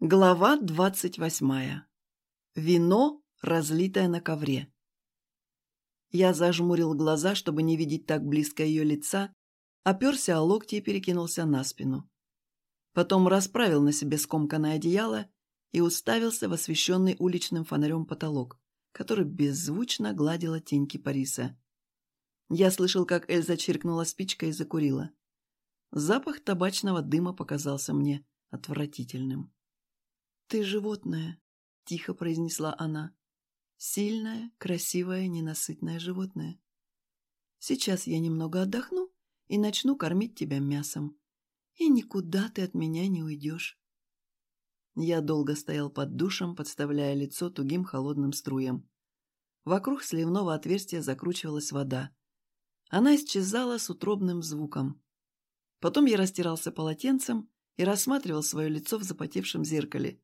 Глава двадцать восьмая. Вино, разлитое на ковре. Я зажмурил глаза, чтобы не видеть так близко ее лица, оперся о локти и перекинулся на спину. Потом расправил на себе скомканное одеяло и уставился в освещенный уличным фонарем потолок, который беззвучно гладила тень кипариса. Я слышал, как Эльза чиркнула спичкой и закурила. Запах табачного дыма показался мне отвратительным. «Ты животное», — тихо произнесла она. «Сильное, красивое, ненасытное животное. Сейчас я немного отдохну и начну кормить тебя мясом. И никуда ты от меня не уйдешь». Я долго стоял под душем, подставляя лицо тугим холодным струям. Вокруг сливного отверстия закручивалась вода. Она исчезала с утробным звуком. Потом я растирался полотенцем и рассматривал свое лицо в запотевшем зеркале.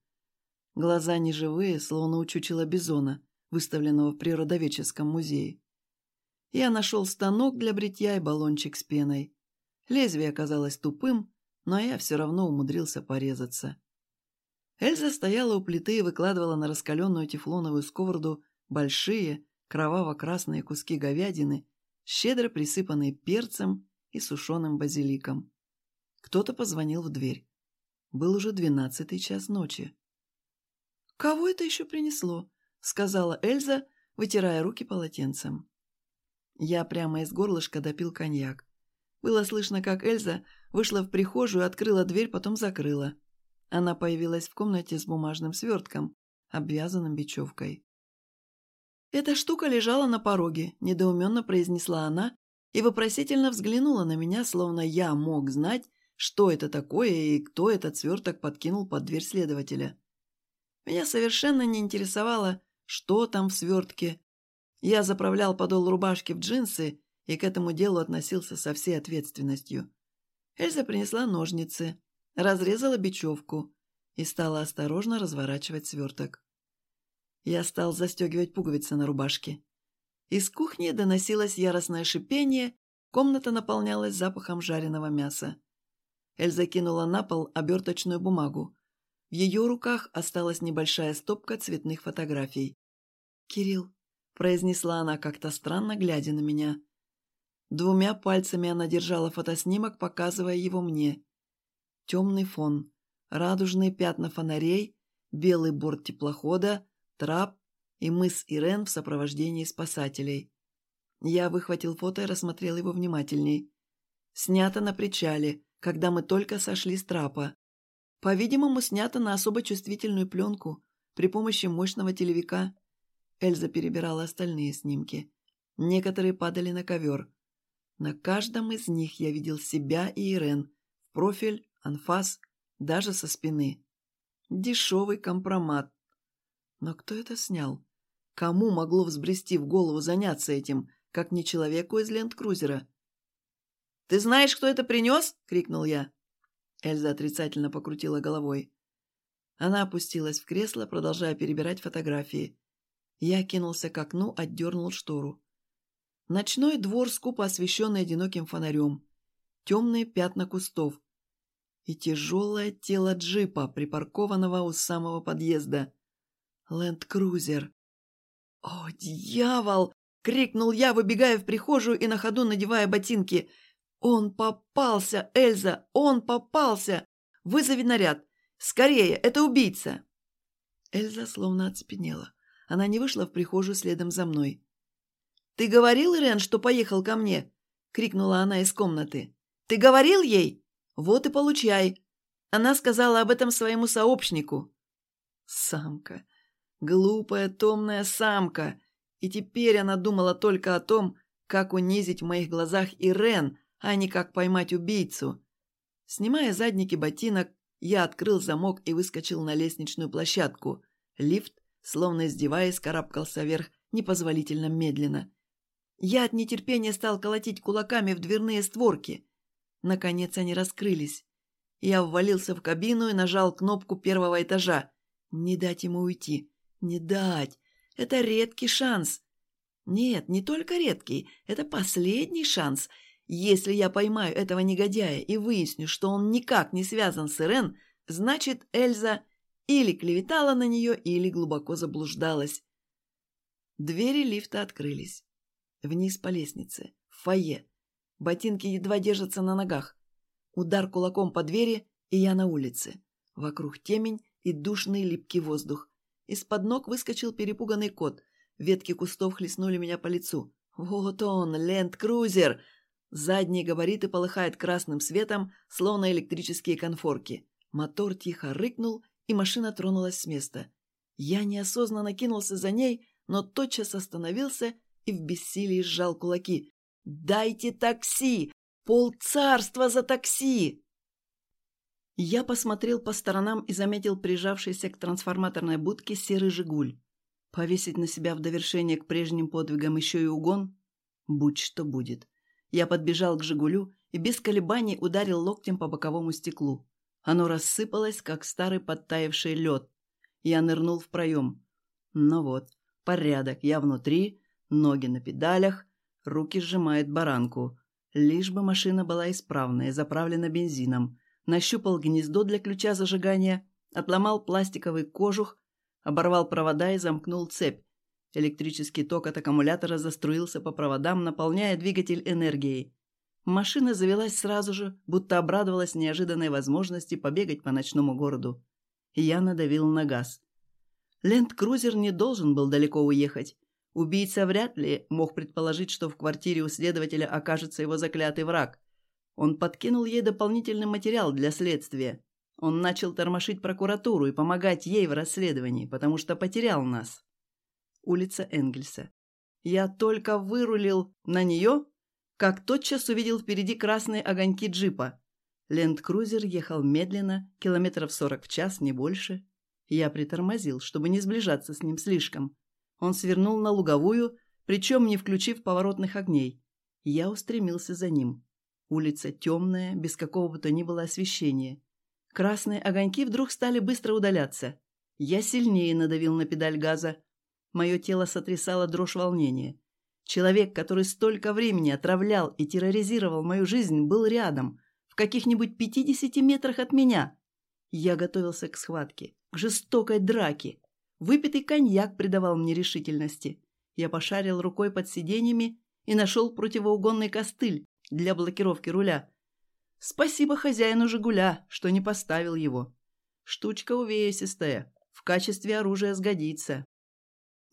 Глаза неживые, словно у чучела бизона, выставленного в природоведческом музее. Я нашел станок для бритья и баллончик с пеной. Лезвие оказалось тупым, но я все равно умудрился порезаться. Эльза стояла у плиты и выкладывала на раскаленную тефлоновую сковороду большие, кроваво-красные куски говядины, щедро присыпанные перцем и сушеным базиликом. Кто-то позвонил в дверь. Был уже двенадцатый час ночи. «Кого это еще принесло?» — сказала Эльза, вытирая руки полотенцем. Я прямо из горлышка допил коньяк. Было слышно, как Эльза вышла в прихожую, открыла дверь, потом закрыла. Она появилась в комнате с бумажным свертком, обвязанным бечевкой. «Эта штука лежала на пороге», — недоуменно произнесла она и вопросительно взглянула на меня, словно я мог знать, что это такое и кто этот сверток подкинул под дверь следователя. Меня совершенно не интересовало, что там в свертке. Я заправлял подол рубашки в джинсы и к этому делу относился со всей ответственностью. Эльза принесла ножницы, разрезала бечевку и стала осторожно разворачивать сверток. Я стал застегивать пуговицы на рубашке. Из кухни доносилось яростное шипение, комната наполнялась запахом жареного мяса. Эльза кинула на пол оберточную бумагу. В ее руках осталась небольшая стопка цветных фотографий. «Кирилл», — произнесла она как-то странно, глядя на меня. Двумя пальцами она держала фотоснимок, показывая его мне. Темный фон, радужные пятна фонарей, белый борт теплохода, трап и мыс Ирен в сопровождении спасателей. Я выхватил фото и рассмотрел его внимательней. Снято на причале, когда мы только сошли с трапа. По-видимому, снято на особо чувствительную пленку при помощи мощного телевика. Эльза перебирала остальные снимки. Некоторые падали на ковер. На каждом из них я видел себя и Ирен. Профиль, анфас, даже со спины. Дешевый компромат. Но кто это снял? Кому могло взбрести в голову заняться этим, как не человеку из ленд-крузера? «Ты знаешь, кто это принес?» — крикнул я. Эльза отрицательно покрутила головой. Она опустилась в кресло, продолжая перебирать фотографии. Я кинулся к окну, отдернул штору. Ночной двор, скупо освещенный одиноким фонарем. Темные пятна кустов. И тяжелое тело джипа, припаркованного у самого подъезда. Ленд-крузер. «О, дьявол!» — крикнул я, выбегая в прихожую и на ходу надевая ботинки — «Он попался, Эльза! Он попался! Вызови наряд! Скорее, это убийца!» Эльза словно оцепенела. Она не вышла в прихожую следом за мной. «Ты говорил, Ирен, что поехал ко мне?» — крикнула она из комнаты. «Ты говорил ей? Вот и получай!» Она сказала об этом своему сообщнику. Самка. Глупая, томная самка. И теперь она думала только о том, как унизить в моих глазах Ирен, а не как поймать убийцу. Снимая задники ботинок, я открыл замок и выскочил на лестничную площадку. Лифт, словно издеваясь, карабкался вверх непозволительно медленно. Я от нетерпения стал колотить кулаками в дверные створки. Наконец они раскрылись. Я ввалился в кабину и нажал кнопку первого этажа. Не дать ему уйти. Не дать. Это редкий шанс. Нет, не только редкий. Это последний шанс. Если я поймаю этого негодяя и выясню, что он никак не связан с Ирен, значит, Эльза Или клеветала на нее, или глубоко заблуждалась. Двери лифта открылись. Вниз по лестнице, в фойе. Ботинки едва держатся на ногах. Удар кулаком по двери, и я на улице. Вокруг темень и душный липкий воздух. Из-под ног выскочил перепуганный кот. Ветки кустов хлестнули меня по лицу. Вот он, ленд-крузер! Задние габариты полыхают красным светом, словно электрические конфорки. Мотор тихо рыкнул, и машина тронулась с места. Я неосознанно кинулся за ней, но тотчас остановился и в бессилии сжал кулаки. «Дайте такси! Пол царства за такси!» Я посмотрел по сторонам и заметил прижавшийся к трансформаторной будке серый «Жигуль». Повесить на себя в довершение к прежним подвигам еще и угон? Будь что будет. Я подбежал к «Жигулю» и без колебаний ударил локтем по боковому стеклу. Оно рассыпалось, как старый подтаявший лед. Я нырнул в проем. Ну вот, порядок. Я внутри, ноги на педалях, руки сжимают баранку. Лишь бы машина была исправная, заправлена бензином. Нащупал гнездо для ключа зажигания, отломал пластиковый кожух, оборвал провода и замкнул цепь. Электрический ток от аккумулятора заструился по проводам, наполняя двигатель энергией. Машина завелась сразу же, будто обрадовалась неожиданной возможности побегать по ночному городу. Я надавил на газ. Ленд-крузер не должен был далеко уехать. Убийца вряд ли мог предположить, что в квартире у следователя окажется его заклятый враг. Он подкинул ей дополнительный материал для следствия. Он начал тормошить прокуратуру и помогать ей в расследовании, потому что потерял нас. Улица Энгельса. Я только вырулил на нее, как тотчас увидел впереди красные огоньки джипа. Ленд-крузер ехал медленно, километров сорок в час, не больше. Я притормозил, чтобы не сближаться с ним слишком. Он свернул на луговую, причем не включив поворотных огней. Я устремился за ним. Улица темная, без какого бы то ни было освещения. Красные огоньки вдруг стали быстро удаляться. Я сильнее надавил на педаль газа. Мое тело сотрясало дрожь волнения. Человек, который столько времени отравлял и терроризировал мою жизнь, был рядом, в каких-нибудь пятидесяти метрах от меня. Я готовился к схватке, к жестокой драке. Выпитый коньяк придавал мне решительности. Я пошарил рукой под сиденьями и нашел противоугонный костыль для блокировки руля. Спасибо хозяину «Жигуля», что не поставил его. Штучка увесистая, в качестве оружия сгодится.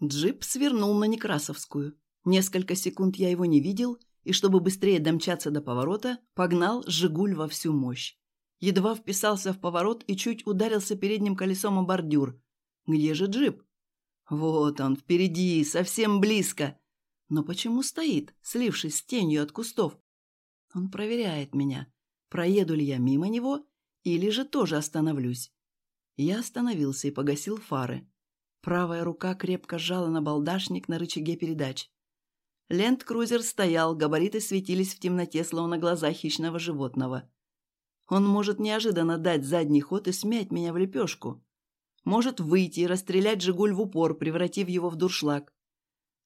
Джип свернул на Некрасовскую. Несколько секунд я его не видел, и чтобы быстрее домчаться до поворота, погнал «Жигуль» во всю мощь. Едва вписался в поворот и чуть ударился передним колесом о бордюр. Где же джип? Вот он, впереди, совсем близко. Но почему стоит, слившись с тенью от кустов? Он проверяет меня, проеду ли я мимо него или же тоже остановлюсь. Я остановился и погасил фары. Правая рука крепко сжала на балдашник на рычаге передач. Ленд-крузер стоял, габариты светились в темноте, словно глаза хищного животного. Он может неожиданно дать задний ход и смять меня в лепешку. Может выйти и расстрелять «Жигуль» в упор, превратив его в дуршлаг.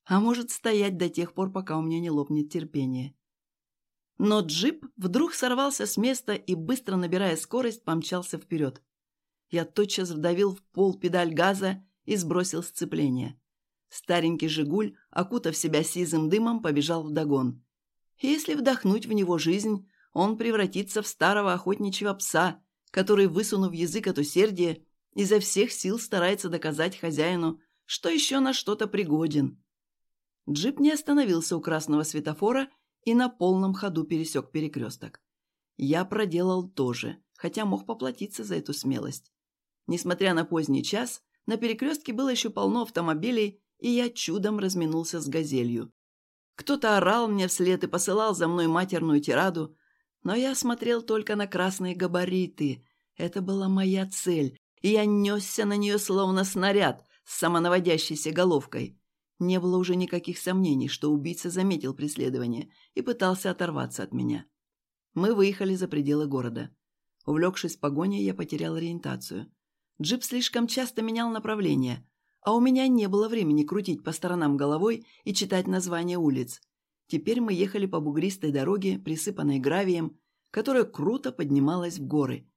А может стоять до тех пор, пока у меня не лопнет терпение. Но джип вдруг сорвался с места и, быстро набирая скорость, помчался вперед. Я тотчас вдавил в пол педаль газа и сбросил сцепление. Старенький «Жигуль», окутав себя сизым дымом, побежал вдогон. Если вдохнуть в него жизнь, он превратится в старого охотничьего пса, который, высунув язык от усердия, изо всех сил старается доказать хозяину, что еще на что-то пригоден. Джип не остановился у красного светофора и на полном ходу пересек перекресток. Я проделал то же, хотя мог поплатиться за эту смелость. Несмотря на поздний час, на перекрестке было еще полно автомобилей и я чудом разминулся с газелью. Кто-то орал мне вслед и посылал за мной матерную тираду, но я смотрел только на красные габариты. Это была моя цель, и я несся на нее словно снаряд с самонаводящейся головкой. Не было уже никаких сомнений, что убийца заметил преследование и пытался оторваться от меня. Мы выехали за пределы города. Увлекшись погоней, я потерял ориентацию. Джип слишком часто менял направление, а у меня не было времени крутить по сторонам головой и читать названия улиц. Теперь мы ехали по бугристой дороге, присыпанной гравием, которая круто поднималась в горы.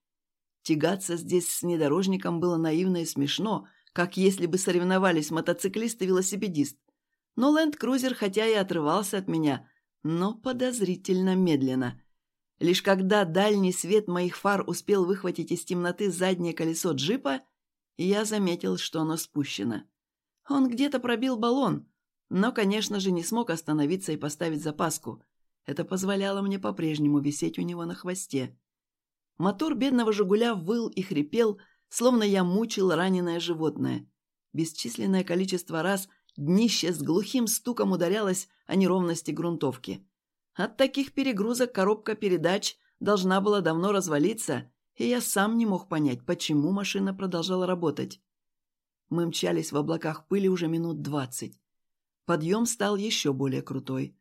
Тягаться здесь с внедорожником было наивно и смешно, как если бы соревновались мотоциклист и велосипедист. Но ленд-крузер хотя и отрывался от меня, но подозрительно медленно. Лишь когда дальний свет моих фар успел выхватить из темноты заднее колесо джипа, я заметил, что оно спущено. Он где-то пробил баллон, но, конечно же, не смог остановиться и поставить запаску. Это позволяло мне по-прежнему висеть у него на хвосте. Мотор бедного «Жигуля» выл и хрипел, словно я мучил раненое животное. Бесчисленное количество раз днище с глухим стуком ударялось о неровности грунтовки. От таких перегрузок коробка передач должна была давно развалиться, и я сам не мог понять, почему машина продолжала работать. Мы мчались в облаках пыли уже минут двадцать. Подъем стал еще более крутой.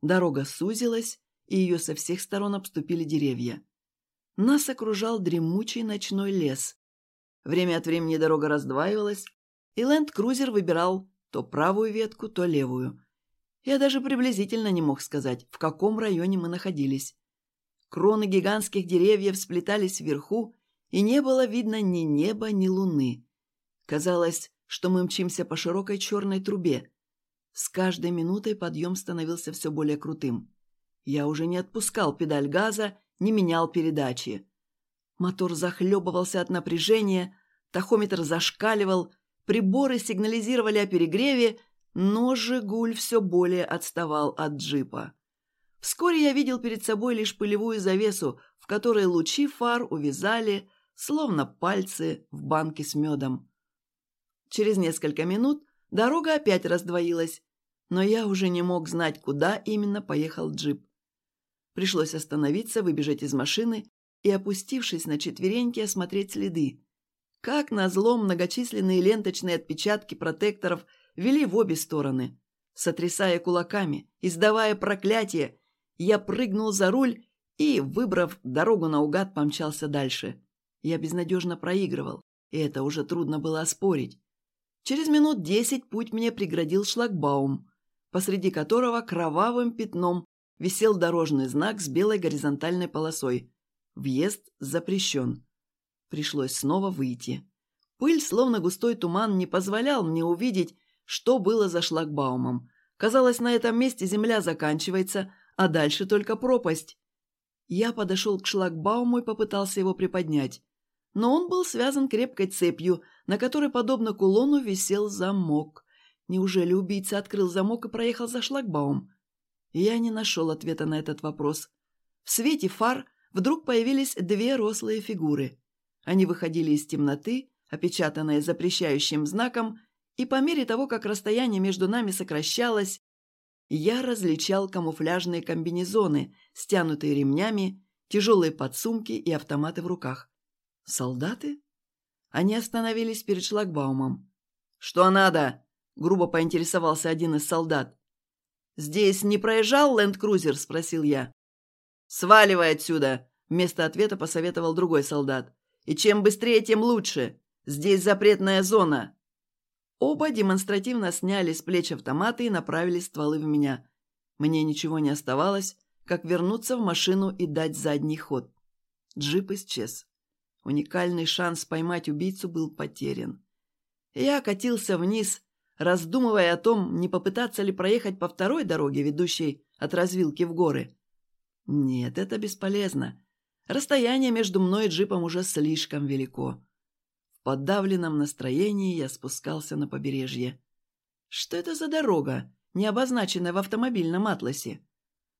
Дорога сузилась, и ее со всех сторон обступили деревья. Нас окружал дремучий ночной лес. Время от времени дорога раздваивалась, и ленд-крузер выбирал то правую ветку, то левую. Я даже приблизительно не мог сказать, в каком районе мы находились. Кроны гигантских деревьев сплетались вверху, и не было видно ни неба, ни луны. Казалось, что мы мчимся по широкой черной трубе. С каждой минутой подъем становился все более крутым. Я уже не отпускал педаль газа, не менял передачи. Мотор захлебывался от напряжения, тахометр зашкаливал, приборы сигнализировали о перегреве, но «Жигуль» все более отставал от джипа. Вскоре я видел перед собой лишь пылевую завесу, в которой лучи фар увязали, словно пальцы в банке с медом. Через несколько минут дорога опять раздвоилась, но я уже не мог знать, куда именно поехал джип. Пришлось остановиться, выбежать из машины и, опустившись на четвереньки, осмотреть следы. Как назло, многочисленные ленточные отпечатки протекторов вели в обе стороны. Сотрясая кулаками, издавая проклятие, я прыгнул за руль и, выбрав дорогу наугад, помчался дальше. Я безнадежно проигрывал, и это уже трудно было оспорить. Через минут десять путь мне преградил шлагбаум, посреди которого кровавым пятном висел дорожный знак с белой горизонтальной полосой. Въезд запрещен. Пришлось снова выйти. Пыль, словно густой туман, не позволял мне увидеть, что было за шлагбаумом. Казалось, на этом месте земля заканчивается, а дальше только пропасть. Я подошел к шлагбауму и попытался его приподнять но он был связан крепкой цепью, на которой, подобно кулону, висел замок. Неужели убийца открыл замок и проехал за шлагбаум? Я не нашел ответа на этот вопрос. В свете фар вдруг появились две рослые фигуры. Они выходили из темноты, опечатанные запрещающим знаком, и по мере того, как расстояние между нами сокращалось, я различал камуфляжные комбинезоны, стянутые ремнями, тяжелые подсумки и автоматы в руках. «Солдаты?» Они остановились перед шлагбаумом. «Что надо?» – грубо поинтересовался один из солдат. «Здесь не проезжал ленд-крузер?» – спросил я. «Сваливай отсюда!» – вместо ответа посоветовал другой солдат. «И чем быстрее, тем лучше. Здесь запретная зона». Оба демонстративно сняли с плеч автоматы и направили стволы в меня. Мне ничего не оставалось, как вернуться в машину и дать задний ход. Джип исчез. Уникальный шанс поймать убийцу был потерян. Я катился вниз, раздумывая о том, не попытаться ли проехать по второй дороге, ведущей от развилки в горы. Нет, это бесполезно. Расстояние между мной и джипом уже слишком велико. В подавленном настроении я спускался на побережье. Что это за дорога, не обозначенная в автомобильном атласе?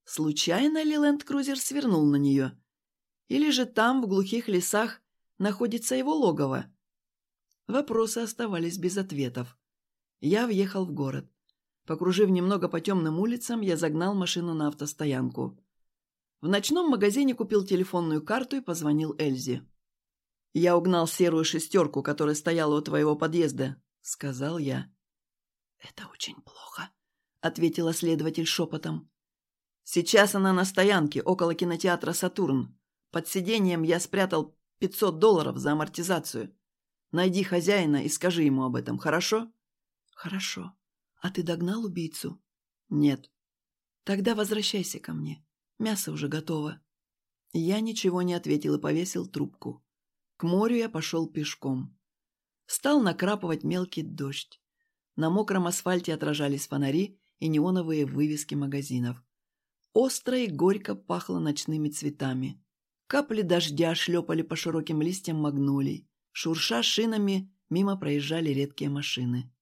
Случайно ли ленд-крузер свернул на нее? Или же там, в глухих лесах, находится его логово? Вопросы оставались без ответов. Я въехал в город. Покружив немного по темным улицам, я загнал машину на автостоянку. В ночном магазине купил телефонную карту и позвонил Эльзе. «Я угнал серую шестерку, которая стояла у твоего подъезда», — сказал я. «Это очень плохо», — ответила следователь шепотом. «Сейчас она на стоянке, около кинотеатра «Сатурн». Под сиденьем я спрятал Пятьсот долларов за амортизацию. Найди хозяина и скажи ему об этом, хорошо?» «Хорошо. А ты догнал убийцу?» «Нет». «Тогда возвращайся ко мне. Мясо уже готово». Я ничего не ответил и повесил трубку. К морю я пошел пешком. Стал накрапывать мелкий дождь. На мокром асфальте отражались фонари и неоновые вывески магазинов. Остро и горько пахло ночными цветами. Капли дождя шлепали по широким листьям магнолий. Шурша шинами, мимо проезжали редкие машины.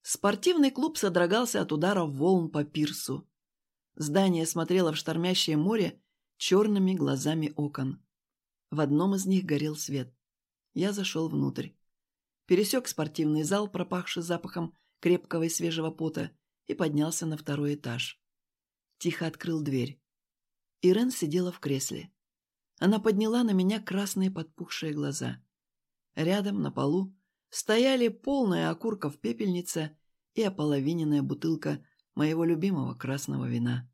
Спортивный клуб содрогался от ударов волн по пирсу. Здание смотрело в штормящее море черными глазами окон. В одном из них горел свет. Я зашел внутрь. Пересек спортивный зал, пропахший запахом крепкого и свежего пота, и поднялся на второй этаж. Тихо открыл дверь. Ирен сидела в кресле. Она подняла на меня красные подпухшие глаза. Рядом, на полу, стояли полная окурков пепельница и ополовиненная бутылка моего любимого красного вина.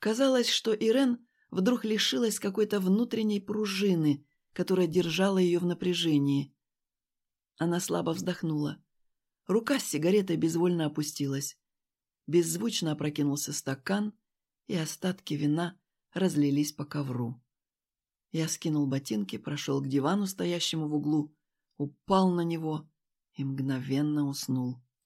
Казалось, что Ирен вдруг лишилась какой-то внутренней пружины, которая держала ее в напряжении. Она слабо вздохнула. Рука с сигаретой безвольно опустилась. Беззвучно опрокинулся стакан, и остатки вина разлились по ковру. Я скинул ботинки, прошел к дивану, стоящему в углу, упал на него и мгновенно уснул.